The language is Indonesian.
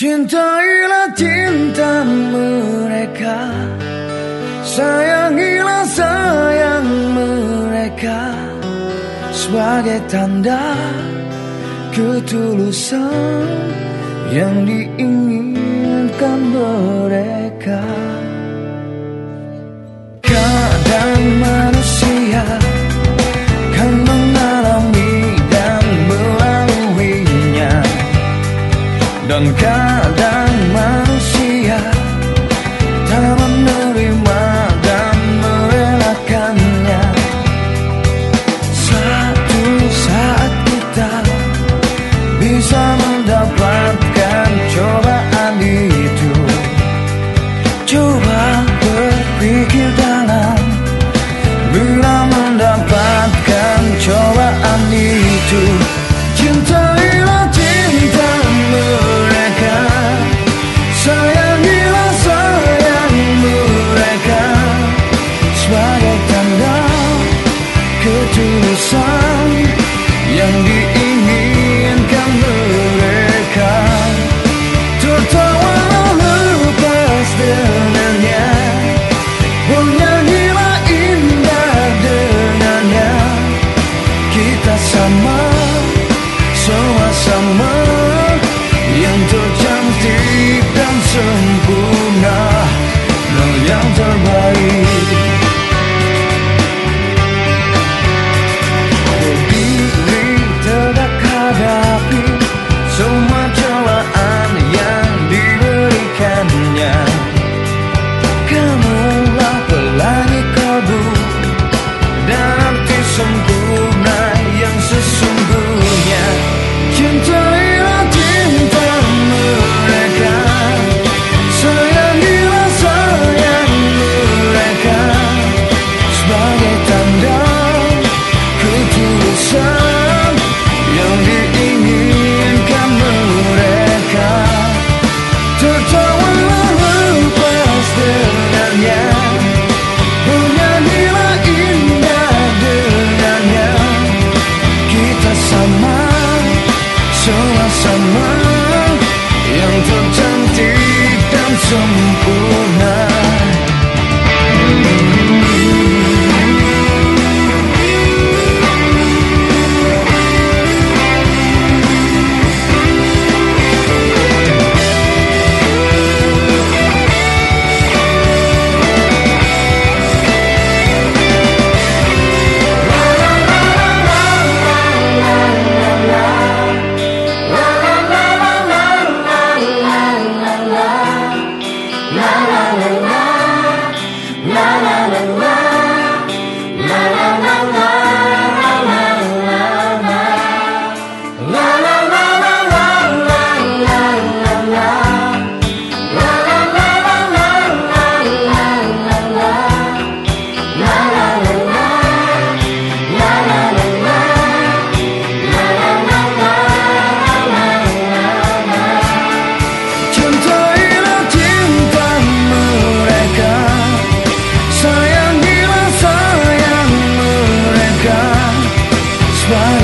Cintailah cinta mereka. Sayangilah sayang mereka. Sebagai tanda ketulusan Yang diinginkan mereka. bisa mendapatkan cobaan itu. Coba berpikir dalam. Bila mendapatkan cobaan itu. somos Hallelujah. try.